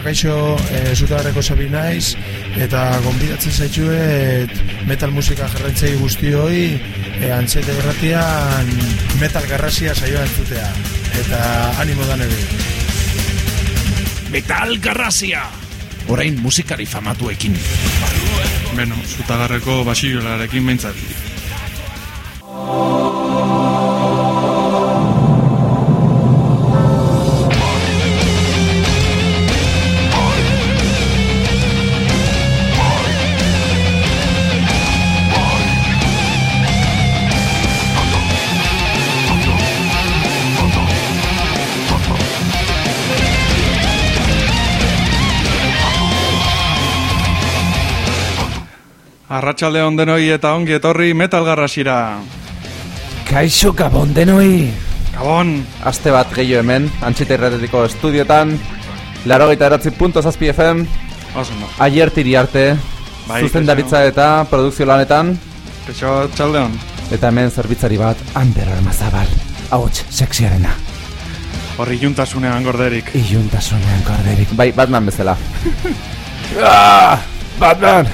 bakaixo e, zutagarreko zabi naiz eta gonbidatzen zaitxuet metal musika jarraitzei guztioi e, antzete berratian metal garrasia saioa entzutea eta animo da nebe Metal garrasia! Orain musikari famatuekin. Beno, zutagarreko basiolarekin behintzat. Arratxalde ondenoi eta ongi etorri metal garrasira. Kaixo Gabon denoi! Gabon! Aste bat gehiago hemen, antxita irratetiko estudiotan, laro gaita eratzi punto zazpi FM, Oso no. aier tiri arte, Bai, zuzendaritza eta produkzio lanetan, Keixo txalde hon. eta hemen zerbitzari bat, Ander Armazabal, hauts, seksiarena, Horri juntasunean gorderik. iuntasunean korderik, bai, Batman bezala. ah, Batman!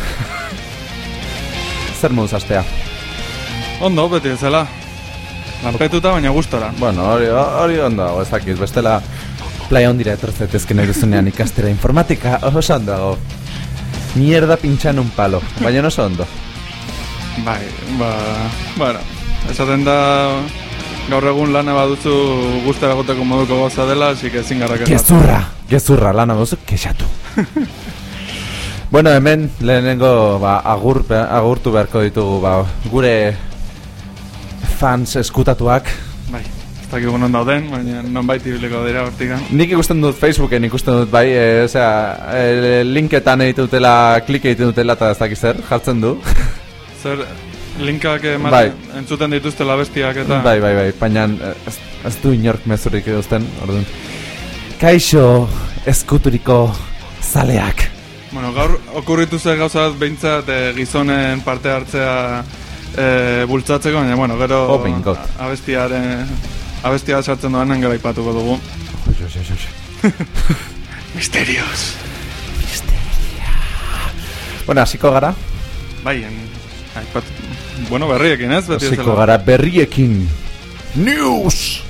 Zer moduz astea? Ondo, beti ezela. Lanpetuta baina gustora. Bueno, hori, hori ondo ez dakit, bestela playa ondira etorzetezken nahi ikastera informatika, oso ondo dago. Mierda pintxan un palo, baina oso ondo. Bai, ba... Bueno, esaten da... Gaur egun lana baduzu gustara goteko moduko goza dela, así que ezin garrak Gezurra, gezurra, lana bozu, kexatu. bueno, hemen lehenengo ba, agur, agurtu beharko ditugu ba, gure fans eskutatuak. Bai, ez dakigu non dauden, baina non baiti ibiliko dira hortikan. Nik ikusten dut Facebooken ikusten dut bai, e, osea, e, linketan egiten dutela, klik egiten dutela eta ez dakiz zer, jartzen du. Zer, linkak ematen, Bai. entzuten dituztela bestiak eta... Bai, bai, bai, baina ez, ez du inork mezurik eduzten, orduan. Kaixo eskuturiko zaleak. Bueno, gaur okurritu ze gauza bat behintzat eh, gizonen parte hartzea eh, bultzatzeko, baina, bueno, gero my God. abestiaren abestia sartzen doanen gara ipatuko dugu. Misterios. Bueno, hasiko gara, Bai, en, aipat, bueno, berriekin ez, hasiko gara berriekin. News!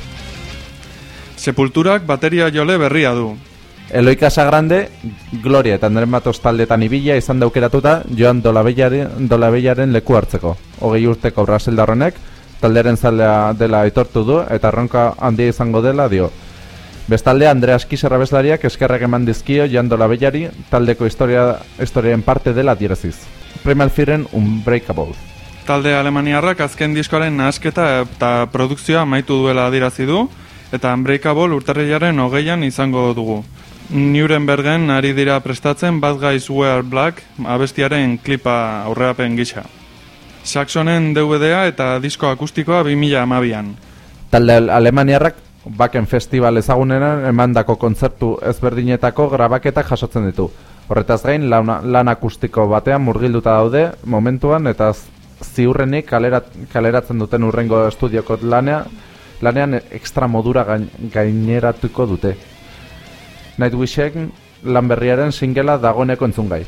Sepulturak bateria jole berria du. Eloi Casagrande, Gloria eta Andre Matos taldetan ibila izan daukeratuta Joan Dolabellaren, Dolabellaren leku hartzeko. Hogei urteko Brasildarrenek, talderen zalea dela aitortu du eta erronka handia izango dela dio. Bestalde, Andrea Eskizerra bezlariak eskerrak eman dizkio Joan Dolabellari taldeko historia, historiaren parte dela direziz. Primal Fearen Unbreakable. Talde Alemaniarrak azken diskoaren nahasketa eta produkzioa amaitu duela adirazi du, eta Unbreakable urtarrilaren hogeian izango dugu. Nurembergen ari dira prestatzen Bad Guys Wear Black abestiaren klipa aurrerapen gisa. Saxonen DVD-a eta disko akustikoa 2000 amabian. Talde al- Alemaniarrak Baken Festival ezagunenan emandako kontzertu ezberdinetako grabaketak jasotzen ditu. Horretaz gain, lan, lan akustiko batean murgilduta daude momentuan eta ziurrenik kalerat, kaleratzen duten urrengo estudioko lanea, lanean extra modura gain, gaineratuko dute. Nightwishek lan berriaren singela dagoeneko entzungai.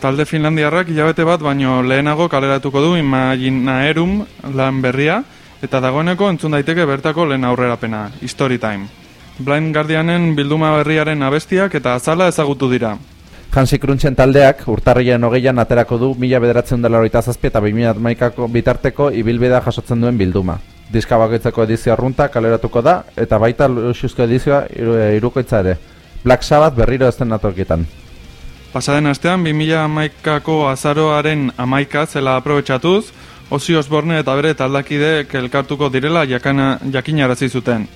Talde Finlandiarrak hilabete bat baino lehenago kaleratuko du Imaginaerum lan berria eta dagoeneko entzun daiteke bertako lehen aurrerapena, Story Time. Blind Guardianen bilduma berriaren abestiak eta azala ezagutu dira. Hansi Crunchen taldeak urtarriaren hogeian aterako du mila bederatzen dela horita zazpi eta 2000 bitarteko ibilbidea jasotzen duen bilduma. Diska bakoitzeko edizio arrunta kaleratuko da eta baita luxuzko edizioa eh, irukoitza ere. Black Sabbath berriro ez den atorkitan. Pasaden astean 2011ko azaroaren amaika zela aprobetxatuz, Ozzy Osbourne eta bere taldakideek elkartuko direla jakana, jakinarazi zuten.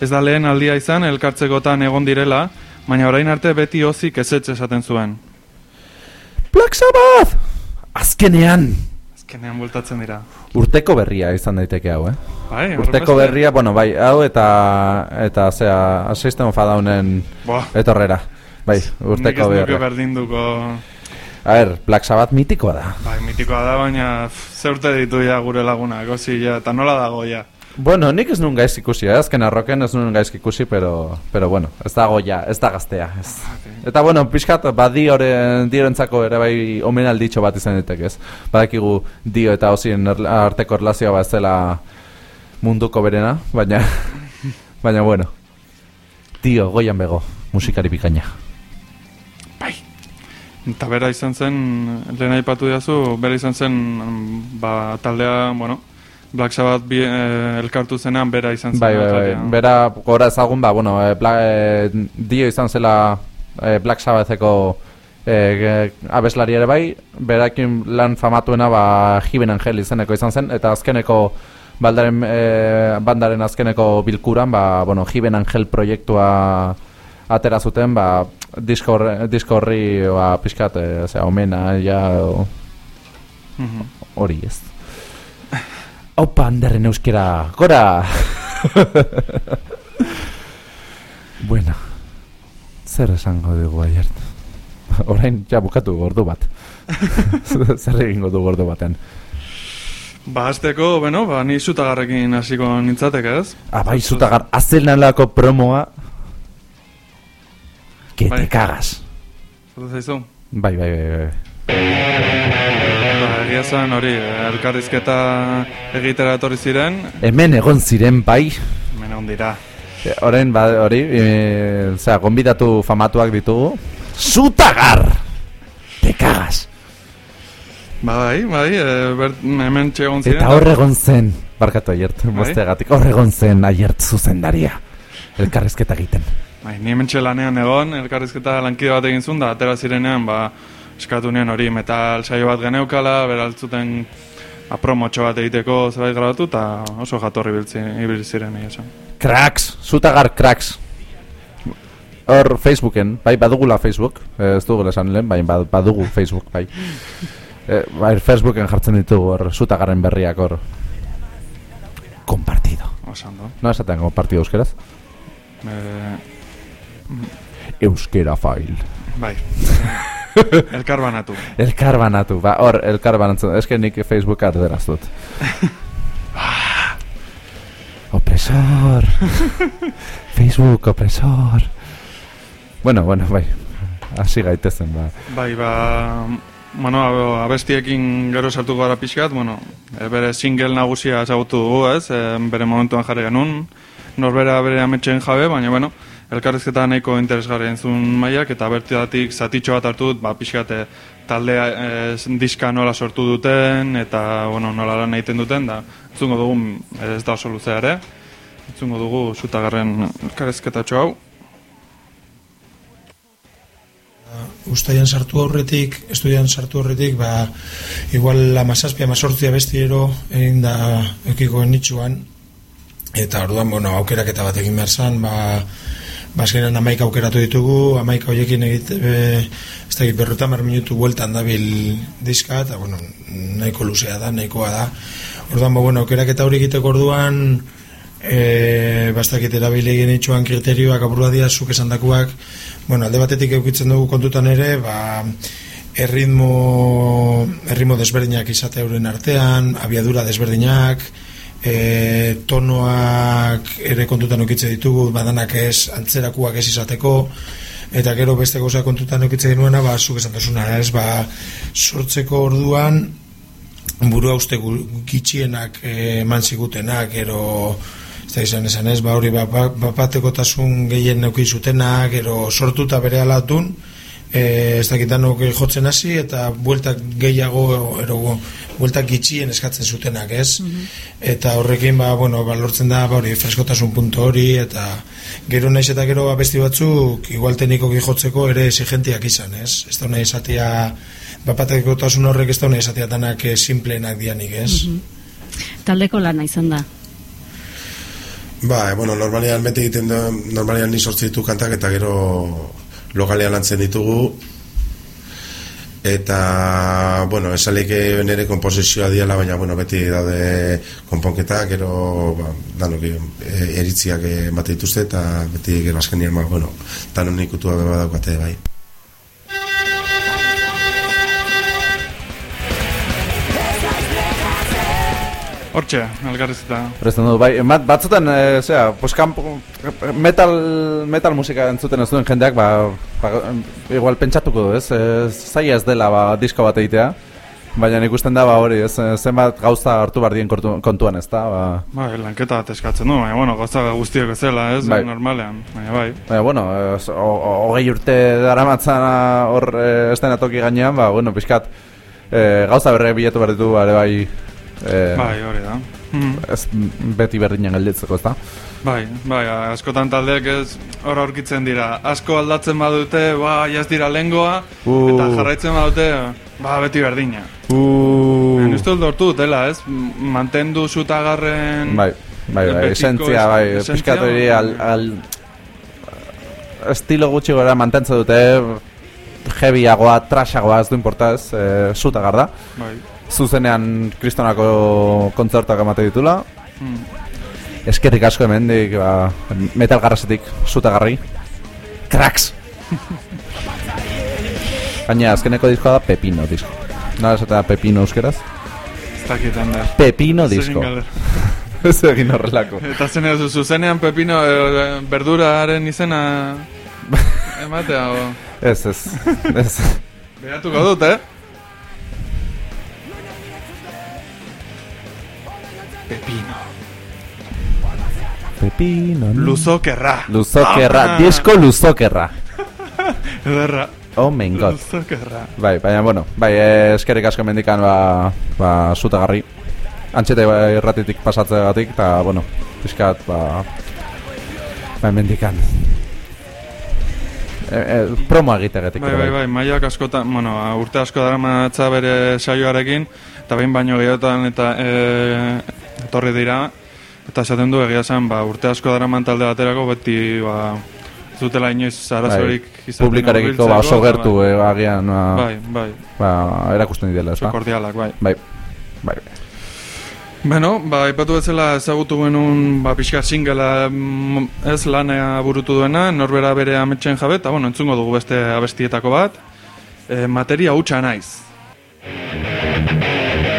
Ez da lehen aldia izan elkartzekotan egon direla, baina orain arte beti Ozzyk ezetz esaten zuen. Black Sabbath! Azkenean! Azkenean bultatzen dira. Urteko berria izan daiteke hau, eh? Bai, Urteko berria, bueno, bai, hau eta eta zea, System of Buah, etorrera. Bai, nik urteko ez nuke berria. berdinduko... A ver, Black Sabbath mitikoa da. Bai, mitikoa da, baina ze urte ditu ja gure lagunak, ozi, ja, eta nola dago ja. Bueno, nik ez nun gaiz ikusi, eh? azken arroken ez nun gaiz ikusi, pero, pero bueno, ez dago ja, ez da gaztea. Ez. Eta bueno, pixkat, ba dioren, diorentzako ere bai omenalditxo bat izan ditek ez. Badakigu dio eta osien arteko erlazioa bat ez dela munduko berena, baina, baina bueno. Dio, goian bego, musikari bikaina. Bai. Eta bera izan zen, lehen aipatu diazu, bera izan zen, ba, taldea, bueno, Black Sabbath bi, eh, elkartu zenean bera izan zen. Bai, bai, bai. Bera, gora ezagun, ba, bueno, e, Bla, e, dio izan zela e, Black Sabbatheko e, ge- abeslari ere bai, berakin lan famatuena, ba, Jiben Angel izeneko izan zen, eta azkeneko baldaren, e, bandaren azkeneko bilkuran, ba, bueno, Jiben Angel proiektua atera zuten, ba, disko horri, ba, pixkat, e, osea, omena, ja, Mhm. hori ez. Opa, handerren euskera, gora! bueno, zer esango dugu aiert? Orain, ja bukatu ordu bat. zer egingo du ordu baten? Ba, azteko, bueno, ba, ni zutagarrekin hasiko nintzatek, ez? Ah, bai, zutagar, azelanlako promoa, que Bai. te cagas. Zaizu? Bai, bai, bai, bai. Egia zen hori, eh, elkarrizketa egitera etorri ziren, Hemen egon ziren, bai, hemen egon dira. E, Orain, ba, hori, e, zera, gonbidatu famatuak ditugu. Zutagar! Te cagas! Ba, bai, bai, e, ber, hemen txegon ziren. Eta hor egon zen, barkatu aiert, Bai. mozteagatik, hor egon zen aiert zuzendaria. Elkarrezketa egiten. Bai, ni hemen lanean egon, elkarrizketa lankide bat egin zuen, da, atera zirenean, ba, eskatu nien hori metal saio bat geneukala, beraltzuten ba, promotxo bat egiteko zerbait grabatu, eta oso jatorri ibil ziren, esan. Cracks, zutagar cracks. Hor Facebooken, bai, badugula Facebook, eh, ez dugu esan lehen, bai, bad- badugu Facebook, bai. Eh, bai, Facebooken jartzen ditugu hor, zutagarren berriak hor. Compartido. Osando. No esaten compartido euskeraz? E, Euskera file. Bai. Elkar banatu. Elkar banatu, ba, hor, elkar banatzen, eske nik Facebooka erderaz dut. opresor. Facebook, opresor. Bueno, bueno, bai, hasi gaitezen, ba. Bai, ba, bueno, ab- abestiekin gero sartu gara pixkat, bueno, e, bere single nagusia ezagutu dugu, ez, e, bere momentuan jarri genuen, norbera bere ametxen jabe, baina, bueno, elkarrizketa nahiko interesgarri entzun maiak, eta bertidatik zatitxo bat hartu dut, ba, pixkat, e, taldea e, diska nola sortu duten, eta, bueno, nola lan egiten duten, da, entzungo dugu, ez da oso luzea entzungo dugu zutagarren elkarrizketatxo hau, Uztaian sartu aurretik, estudian sartu aurretik, ba, igual amazazpia, amazortzia bestiero egin da ekiko nitsuan, eta orduan, bueno, aukeraketa bat egin behar zan, ba, bazkenan amaika aukeratu ditugu, amaika hoiekin egite, be, ez da berruta mar minutu bueltan dabil diska, eta, bueno, nahiko luzea da, nahikoa da. Orduan, ba, bueno, aukeraketa hori egiteko orduan, e, bastakit erabili egin itxuan kriterioak aburua dira zuk esan dakuak bueno, alde batetik eukitzen dugu kontutan ere ba, erritmo erritmo desberdinak izate euren artean abiadura desberdinak e, tonoak ere kontutan eukitze ditugu badanak ez antzerakuak ez izateko eta gero beste gauza kontutan eukitze genuena ba, zuk esan duzuna ez? Ba, sortzeko orduan burua uste gitxienak eh, eman zigutenak, gero ez izan esan ez, ba hori ba, ba, bapatekotasun gehien neuki zutenak, gero sortuta bere alatun, e, ez dakitanok jotzen hasi, eta bueltak gehiago, ero, bueltak gitxien eskatzen zutenak, ez? Eta horrekin, ba, bueno, ba, lortzen da, ba, hori, freskotasun puntu hori, eta gero naiz eta gero abesti batzuk, igual teknikoki jotzeko ere exigentiak izan, ez? Ez da nahi esatia, bapatekotasun horrek ez da nahi esatia danak eh, simpleenak dianik, ez? Taldeko lana izan da. Ba, e, bueno, normalian beti egiten da, normalian ni sortzi ditu kantak eta gero lokalean lantzen ditugu eta, bueno, esalik nire komposizioa diala, baina, bueno, beti daude konponketak, gero, ba, danok e, eritziak ematen dituzte eta beti gero azkenian, ba, bueno, danon ikutua beba daukate, bai. Hortxe, elgarrizita. Horrezten du, bai, bat, batzutan, e, zera, pues, kanpo, metal, metal musika entzuten ez duen jendeak, ba, ba, igual pentsatuko du, ez? E, zaila ez dela, ba, disko bat egitea. Baina ikusten da, ba, hori, ez, zenbat gauza hartu bardien kontuan, ez da, ba... Bai, lanketa bat eskatzen du, baina, bueno, gauza guztiok ez dela, ez, Bai. normalean, baina, bai. Baina, bueno, hogei urte daramatzan hor e, estena toki gainean, ba, bueno, pixkat, e, gauza berre bilatu behar ditu, bare, bai, e, Bai, hori da. Mm. ez beti berdinen gelditzeko, ez da? Bai, bai, askotan taldeek ez hor aurkitzen dira. Asko aldatzen badute, ba, jaz dira lengoa, Uh. eta jarraitzen badute, ba, beti berdina. Uh, Uh. Uste lortu dutela, ez? Mantendu zutagarren... bai, bai, bai, esentzia, bai, esentzia, pixkat hori bai. al, al, estilo gutxi gora mantentzen dute, heavyagoa, trashagoa, ez du importa ez, e, zutagar da. Bai. Zuzenean kristonako kontzertuak emate ditula, Mm. Eskerrik asko hemendik ba, metal garrasetik zutagarri. Cracks! Baina azkeneko diskoa da Pepino disko. Nola esatea Pepino euskeraz? Ez dakit Ander. Pepino disko. Ez egin horrelako. Eta zen ez, zuzenean pepino e, berduraren izena ematea, o... Ez, ez. Ez. Behatuko dut, eh? Pepino. Pepino. Luzokerra. Luzokerra. Ah. Disko luzokerra. Ederra. Oh my god. Luzokerra. Bai, baina, bueno, bai, eh, eskerrik asko mendikan, ba, ba, zutagarri. Antxete bai, erratitik pasatzeagatik, eta, bueno, pixkat, ba, ba, mendikan. E, e, promo egitegatik. Bai, bai, bai, maiak askotan, bueno, urte asko dara matza bere saioarekin, eta behin baino gehiagotan eta e, etorri dira, eta esaten du egia esan, ba, urte asko dara talde baterako, beti, ba, ez dutela inoiz arazorik Bai, Publikarekiko, ba, oso gertu, eta, eh, agian, ba, Bai, bai, ba, erakusten didela, ez oso da? kordialak, bai. Bai, bai. Beno, ba, ipatu bezala ezagutu genuen ba, pixka singela mm, ez lanea burutu duena, norbera bere ametxen jabe, eta bueno, entzungo dugu beste abestietako bat, e, materia hutsa naiz. Thank you.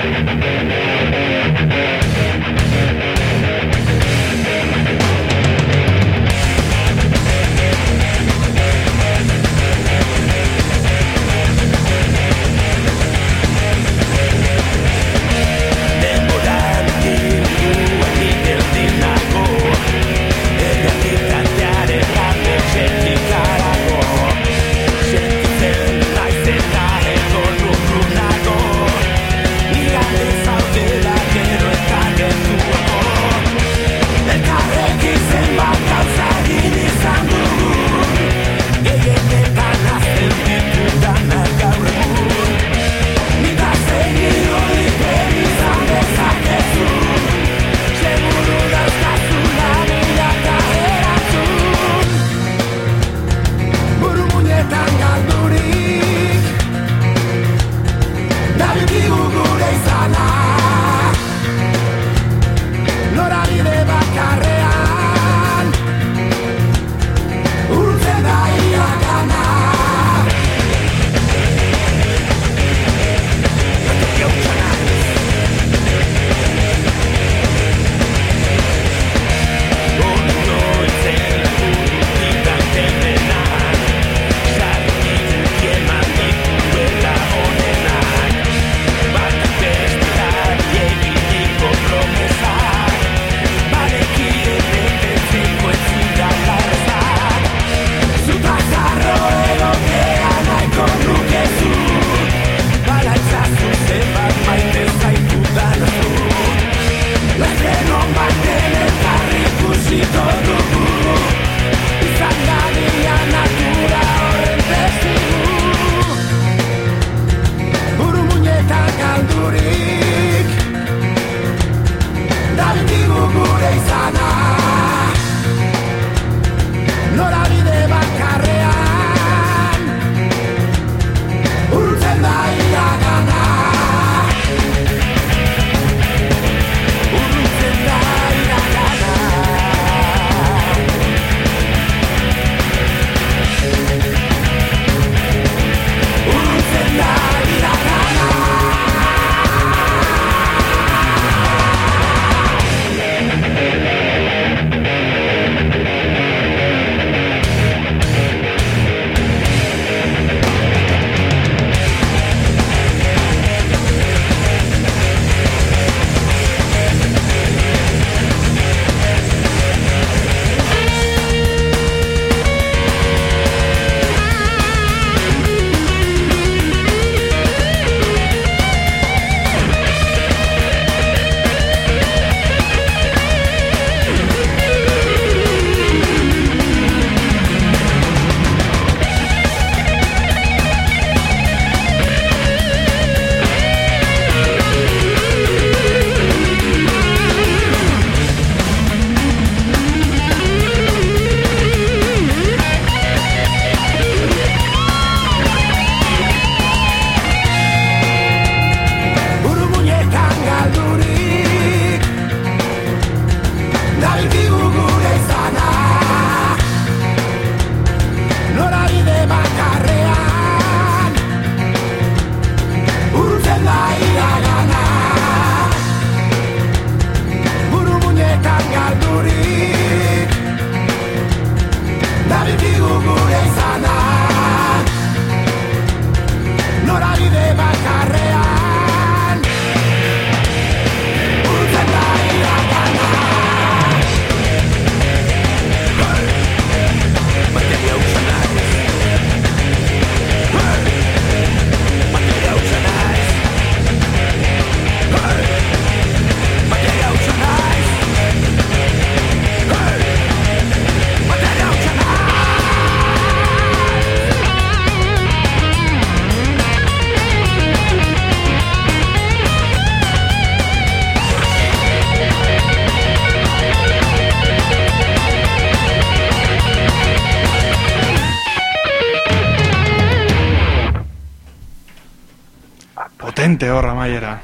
Potente horra maiera.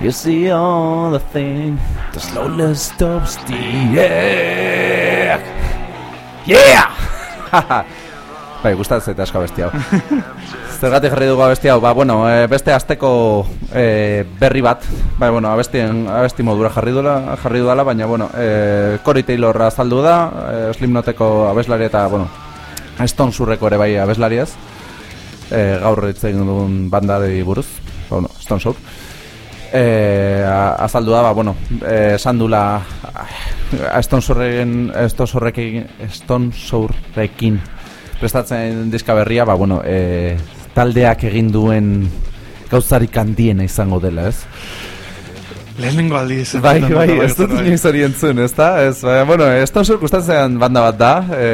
You see all the thing The slowest stops the yeah Yeah! Bai, gustatzen zaite asko abesti hau. Zergatik jarri dugu abesti hau? Ba, bueno, e, beste asteko e, berri bat. Bai, bueno, abestien, abesti modura jarri duela, jarri duela Baina, bueno, e, Cory Taylor azaldu da e, Slipnoteko abeslari eta, bueno Stone Surreko ere bai abeslari ez e, Gaur egin dugun banda de buruz bueno, Stone Sour e, azaldu da, ba, bueno, e, esan dula Stone Sourrekin Stone Sourrekin Stone Sourrekin prestatzen diska berria, ba, bueno, e, taldeak egin duen gauzarik handiena izango dela, ez? Lehenengo aldiz. Bai, bai, ez dut inoiz hori entzun, ez da? Ez, bai, bueno, ez da gustatzen banda bat da, e,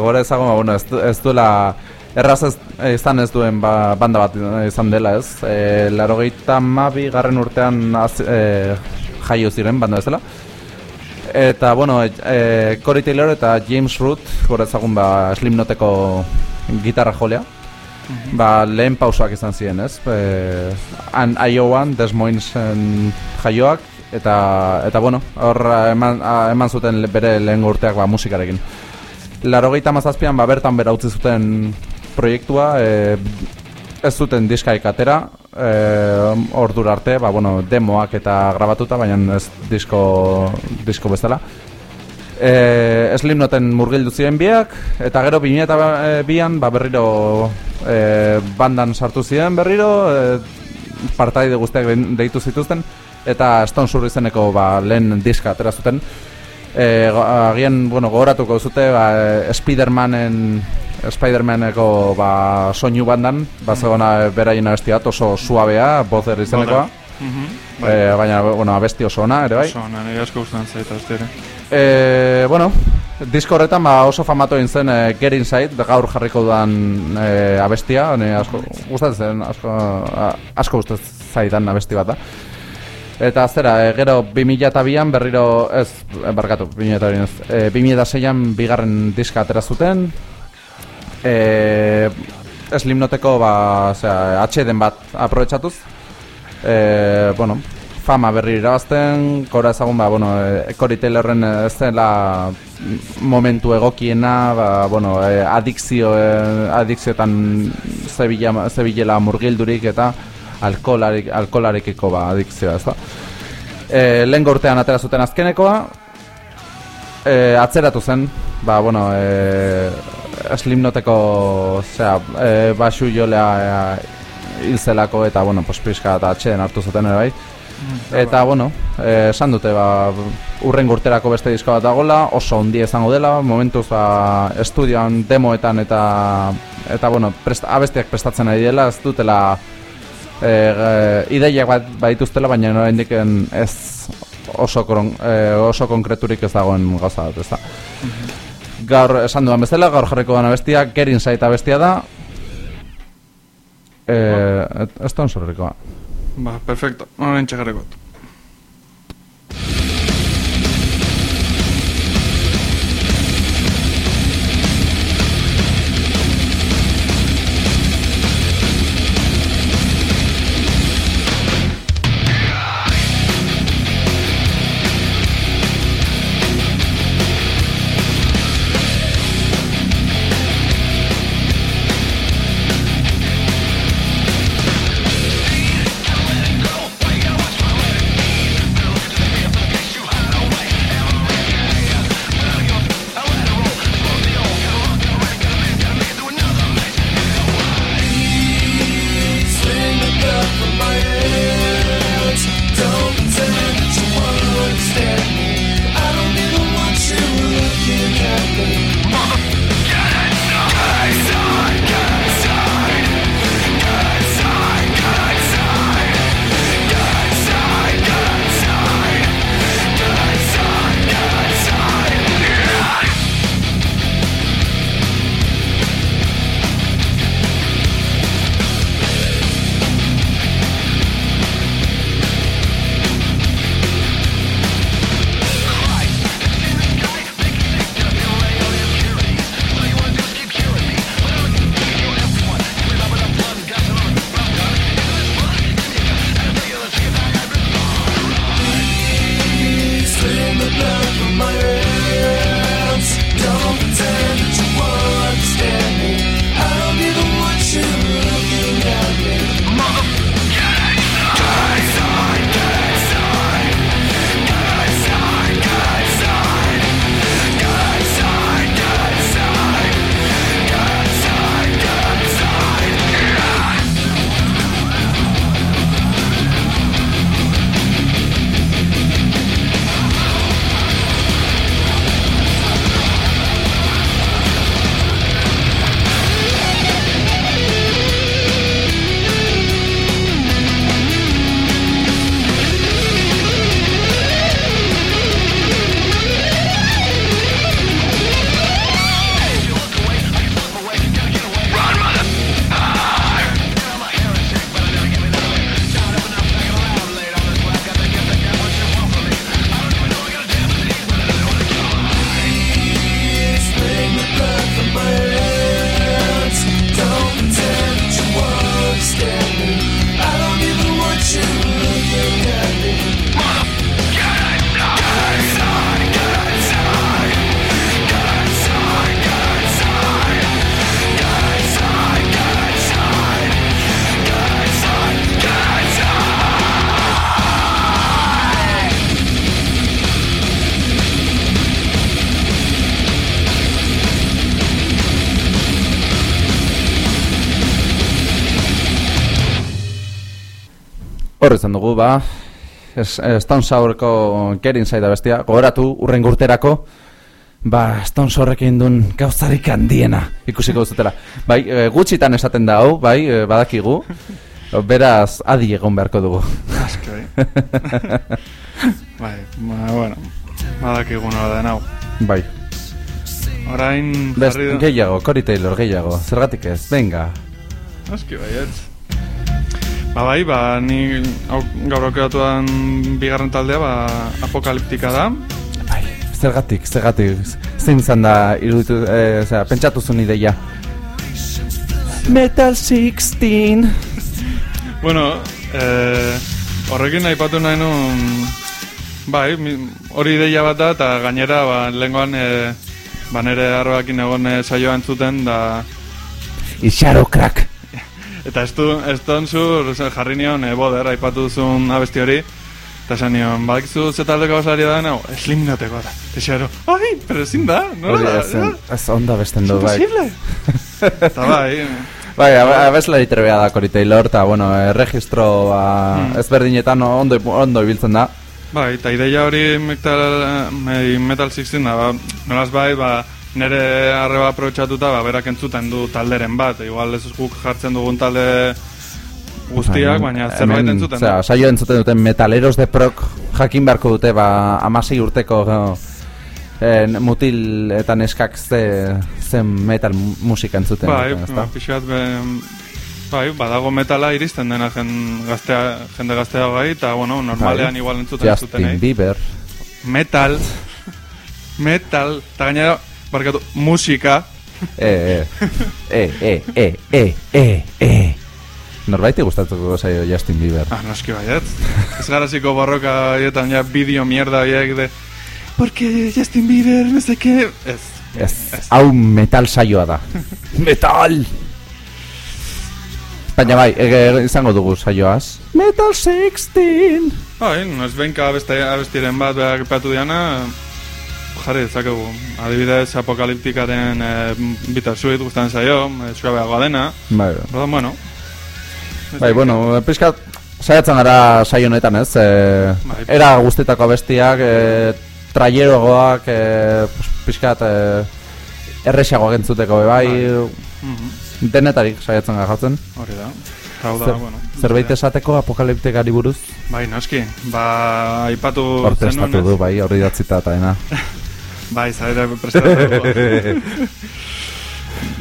gora ezago, ba, bueno, ez, ez duela erraz ez, izan ez duen ba, banda bat izan dela, ez? E, laro mabi garren urtean az, e, jaio ziren banda bezala. Eta, bueno, e, Corey Taylor eta James Root, gora ezagun, ba, Slimnoteko gitarra jolea. Ba, lehen pausoak izan ziren, ez? E, an Iowan, Des Moinesen jaioak, eta, eta bueno, hor eman, eman zuten bere lehen urteak ba, musikarekin. Laro gehieta mazazpian, ba, bertan bera utzi zuten proiektua, e, ez zuten diskaik atera, e, ordura arte, ba, bueno, demoak eta grabatuta, baina ez disko, disko bezala. E, Slimnoten murgildu ziren biak, eta gero 2002an ba, berriro e, bandan sartu ziren berriro, e, partaide guztiak deitu zituzten, eta Stone Sur izeneko ba, lehen diska atera zuten. E, agian, bueno, gogoratuko zute, ba, Spidermanen Spidermaneko ba, soinu bandan, ba, zegona beraien abesti oso suabea, bozer izenekoa. Mm baina, bueno, abesti oso ona, ere bai? Oso ona, nire asko guztan zaita, ez dire. E, bueno, disko horretan ba, oso famatu egin zen e, Get Inside, gaur jarriko dudan e, abestia, ne, asko gustatzen asko, asko gustatzen zaidan abesti bat da. Eta zera, e, gero 2002an berriro, ez, e, barkatu, 2002an ez, e, 2006an bigarren diska atera zuten, e, Slimnoteko, ba, zera, atxeden bat aprobetsatuz, e, bueno, fama berri irabazten, kora ezagun, ba, bueno, e, Cory Taylorren ez dela momentu egokiena, ba, bueno, e, adikzio, e, adikzioetan zebilela murgildurik eta alkolarik, alkolarekiko ba, adikzioa, ez da. E, lehen gortean atera zuten azkenekoa, e, atzeratu zen, ba, bueno, e, Slimnoteko, zera, e, basu jolea e, hilzelako eta, bueno, pospiska eta atxeden hartu zuten ere bai. Eta, bueno, eh, esan dute, ba, urren gurterako beste disko bat dagoela, oso ondia izango dela, momentuz, ba, estudioan demoetan eta, eta bueno, prest, abestiak prestatzen ari dela, ez dutela e, e, ideiak bat baituztela, baina nora indiken ez oso, kron, e, oso konkreturik ez dagoen gauza bat, ez da. Gaur, esan duan bezala, gaur jarriko dana bestia, gerin zaita bestia da, eh, ez da onzorrikoa. Ba, perfecto. Horren txagarrekot. Izan dugu, ba, eh, Stone Sourko Get Inside da bestia, gogoratu, urren gurterako, ba, Stone Sourrekin duen gauzarik handiena ikusiko duzutela. Bai, e, gutxitan esaten da hau, bai, e, badakigu, beraz, adi egon beharko dugu. Aske, bai. ba, bueno, badakigu nola den hau. Bai, Orain Best, jarri du... gehiago, Cory Taylor, gehiago, zergatik ez, venga. Aski baietz. Ba bai, ba, ni hau gaur aukeratuan bigarren taldea, ba, apokaliptika da. Bai, zergatik, zergatik, zein izan da, iruditu, e, zera, pentsatu zuen ideia. Metal 16 Bueno, eh, horrekin aipatu nahi nun, bai, hori ideia bat da, eta gainera, ba, lehengoan, e, ba, nere arroakin egon e, saioa entzuten, da, Ixaro crack eta ez du, ez onzu, jarri nion, e, boder, aipatu duzun abesti hori, eta esan nion, badakizu zetaldeko basaria da, nau, esliminateko da, eta ai, pero ezin da, nola Hori da, ez, ez onda besten es du, bai. Eta bai, Bai, abe- abeslari trebea da Cory Taylor, eta, bueno, eh, registro ba, Hmm. ezberdinetan ondo, ondo ibiltzen da. Bai, eta ideia hori metal, me- metal 16 da, ba, nolaz bai, ba, nere arreba aprobetsatuta, ba, berak entzuten du talderen bat, igual ez guk jartzen dugun talde guztiak, Bai, baina zerbait entzuten du. saio entzuten duten metaleros de proc jakin beharko dute, ba, amasei urteko eh, mutil eta neskak ze, zen metal mu- musika entzuten Bai, ba, pixkat, be, bai, badago metala iristen dena jen, gaztea, jende gaztea gai, eta, bueno, normalean Bai. igual entzuten Justin zutenei. Bieber. Metal, metal, eta gainera, barkatu, musika, Eh, eh, eh, eh, eh, eh, eh. Norbaiti gustatuko zaio Justin Bieber. Ah, noski baiet. Ez garaziko barroka haietan ja bideo mierda haiek de... Porque Justin Bieber, no sé qué... Ez. Ez, hau metal saioa da. metal! Baina bai, ege, izango dugu saioaz. Metal 16! Bai, no ez benka abestiren bat behar ipatu diana, jarri dezakegu. Adibidez, apokaliptikaren e, Sweet guztan zaio, e, suabeagoa dena. Bai, Orduan, bueno. bai bueno, pixkat, saiatzen gara saio honetan ez. E, Bai. era guztietako abestiak, e, traierogoak, e, pixkat, e, erresagoak entzuteko, be, bai, Mhm, denetarik saiatzen gara jatzen. Hori da. Hau da, Zer- bueno. Zerbait esateko apokaliptikari buruz? Bai, noski. Ba, aipatu Hor prestatu du, bai, hori datzita eta dena. Bai, zaire prestatu.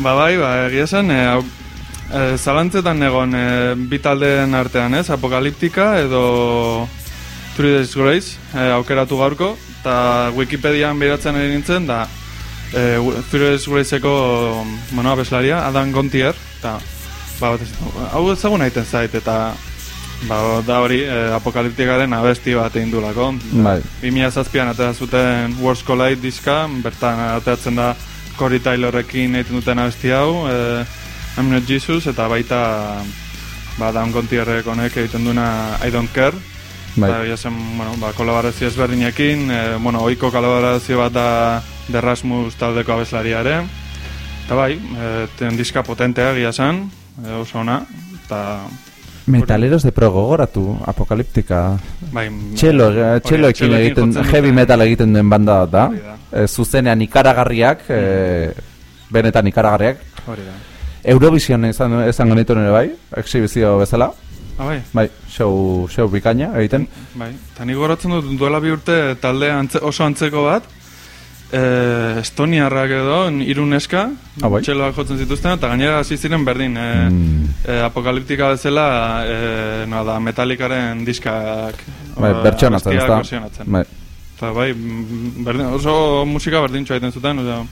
ba, bai, ba, egia esan, e, e, zalantzetan egon e, bi taldeen artean, ez? Apokaliptika edo Three Days Grace e, aukeratu gaurko, eta Wikipedian beratzen ari nintzen, da e, Three Days Graceko, bueno, abeslaria, Adam Gontier, eta ba, bat hau ezagun aiten zait, eta ba, da hori e, apokaliptikaren abesti bat egin duelako. Bai. 2007an atera zuten Worst Collide diska, bertan ateratzen da Cory Taylorrekin egiten duten abesti hau, e, I'm Not Jesus, eta baita ba, Down Gontierrek honek egiten duna I Don't Care, Bai. Ba, jasen, bueno, ba, kolaborazio ezberdinekin, e, bueno, oiko kolaborazio bat da The Rasmus taldeko abeslariare. Eta bai, e, ten diska potentea egia zen, e, oso ona, eta Metaleros de pro gogoratu, apokaliptika. bai, Txelo, da, txeloekin txeloekin egiten, heavy metal egiten duen banda da. E, zuzenean ikaragarriak, e, benetan ikaragarriak. Hori da. Eurovision izan, izango nituen ere bai, exhibizio bezala. Ah, bai, Bai, show, show bikaina egiten. bai. Eta nik goratzen dut duela bi urte talde antze, oso antzeko bat, e, Estoniarrak edo, hiru neska, Ah, bai. txeloak jotzen zituzten, eta gainera hasi ziren berdin, e, Mm. e, apokaliptika bezala, e, no, da, metalikaren diskak, Bai, abestiak ezta? bertsionatzen. Bai. Eta bai, mm, berdin, oso musika berdintxoa egiten zuten, osea,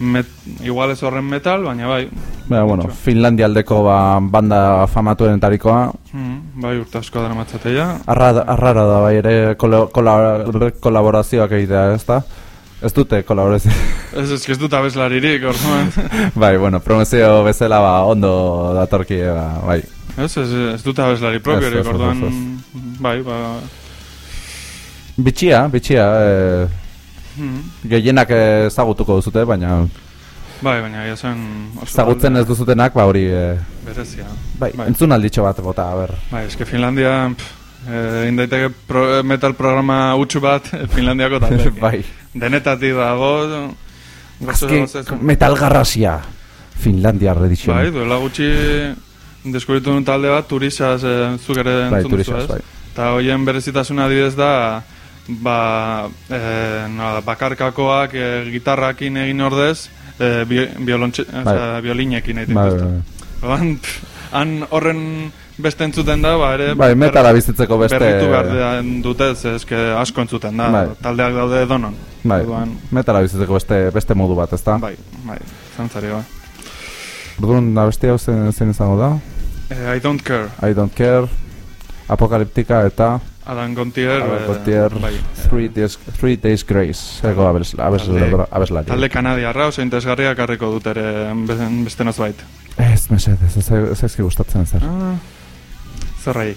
met, igual ez horren metal, baina bai, Baina, bueno, Finlandia aldeko ba, banda famatuen tarikoa. mm, bai urte asko dara matzateia, Arra, arrara da bai ere kolo, kola, kolaborazioak egitea, ez da? Ez dute kolaborazio. ez ez, ez dut abeslaririk, orduan, bai, bueno, promozio bezala ba, ondo datorki, ba, bai. ez, ez, ez dut abeslari propiorik, orduan, bai, ba, Bitxia, bitxia, e, mm, gehienak ezagutuko duzute, baina bai, baina egia zen, talde ez duzutenak, ba hori, e, berezia. bai, Bai. entzun alditxo bat bota, a ber. Bai, eske Finlandia, pff, Eh, Egin daiteke pro, metal programa utxu bat Finlandiako taldeekin. bai. Denetatik dago... Azken, gozo- metal garrasia. Finlandia redizio. Bai, duela gutxi deskubritu duen talde bat, turisaz e, zuk ere Bai, entzun duzu, Turisas, ez? bai. Eta hoien berezitasuna adibidez da, ba, e, nola, bakarkakoak e, gitarrakin egin ordez, e, bi, biolontxe, osea, biolinekin egiten Bai, bai. Orduan, pff, han horren beste entzuten da, ba, ere... Bai, metala bizitzeko beste- Berritu behar dute, eske asko entzuten da, Bai. taldeak daude edonon. Bai, Orduan, metala bizitzeko beste, beste modu bat, ezta? bai, bai, zantzari, bai. Orduan, abesti hau zen, zen izango da? Eh, I don't care. I don't care, Apokaliptika eta Adam Gontier, eh, Gontier, bai, Three Days, Three Days Grace, ego abes- abes- Talde- abeslari. talde kanadiarra oso interesgarria karriko dut ere be- beste nozbait. Ez, mesedez, ez ez zaizki gustatzen zer. Ah, сарай.